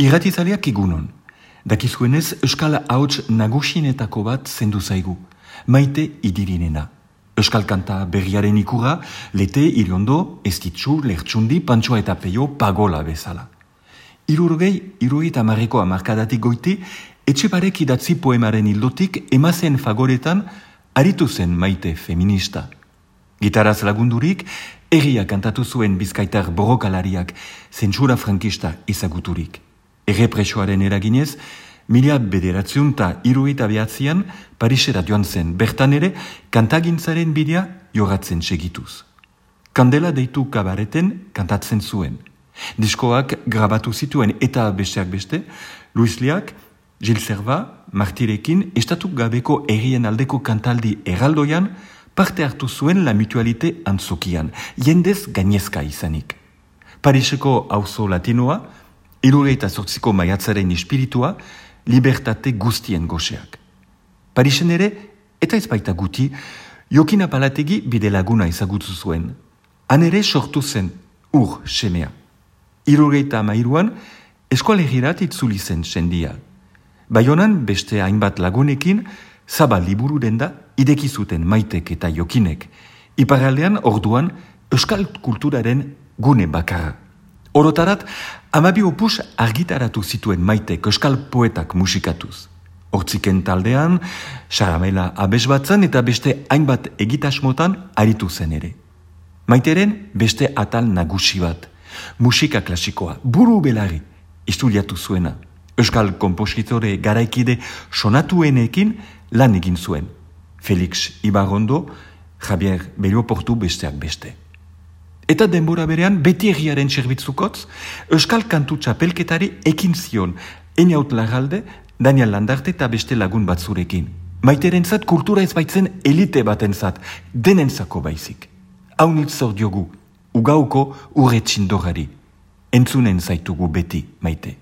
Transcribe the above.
Irratizaleak igunon. Dakizuenez, Euskal Hauts nagusienetako bat zendu zaigu. Maite idirinena. Euskal kanta berriaren ikura, lete, iriondo, estitzu, lertsundi, pantsoa eta peio, pagola bezala. Irurgei, irugit amarreko amarkadatik goiti, etxe parek idatzi poemaren hildotik emazen fagoretan aritu zen maite feminista. Gitaraz lagundurik, erria kantatu zuen bizkaitar borokalariak zentsura frankista izaguturik. Errepresoaren eraginez, mila bederatziun eta iruita behatzean Parisera joan zen, bertan ere kantagintzaren bidea jogatzen segituz. Kandela deitu kabareten kantatzen zuen. Diskoak grabatu zituen eta besteak beste, Luis Liak, Gil Serva, Martirekin, estatuk gabeko errien aldeko kantaldi erraldoian, parte hartu zuen la mutualite antzokian, jendez gainezka izanik. Pariseko auzo latinoa, Irureita sortziko maiatzaren espiritua, libertate guztien goseak. Parisen ere, eta ez baita guti, Jokina Palategi bide laguna ezagutzu zuen. Han ere sortu zen ur semea. Irureita mairuan, eskualegirat itzuli zen sendia. Baionan beste hainbat lagunekin, zaba liburu denda ideki zuten maitek eta jokinek. Iparaldean orduan, euskal kulturaren gune bakarra. Orotarat, amabi opus argitaratu zituen maite euskal poetak musikatuz. Hortziken taldean, saramela abes batzan eta beste hainbat egitasmotan aritu zen ere. Maiteren beste atal nagusi bat, musika klasikoa, buru belari, istuliatu zuena. Euskal kompositore garaikide sonatuenekin lan egin zuen. Felix Ibarondo, Javier Belioportu besteak beste. Eta denbora berean, beti egiaren serbitzukotz, Euskal Kantu Txapelketari ekin zion, eniaut lagalde, Daniel Landarte eta beste lagun batzurekin. Maiteren zat, kultura ez baitzen elite baten zat, denentzako baizik. Hau zor diogu, ugauko urretxindorari. Entzunen zaitugu beti, maite.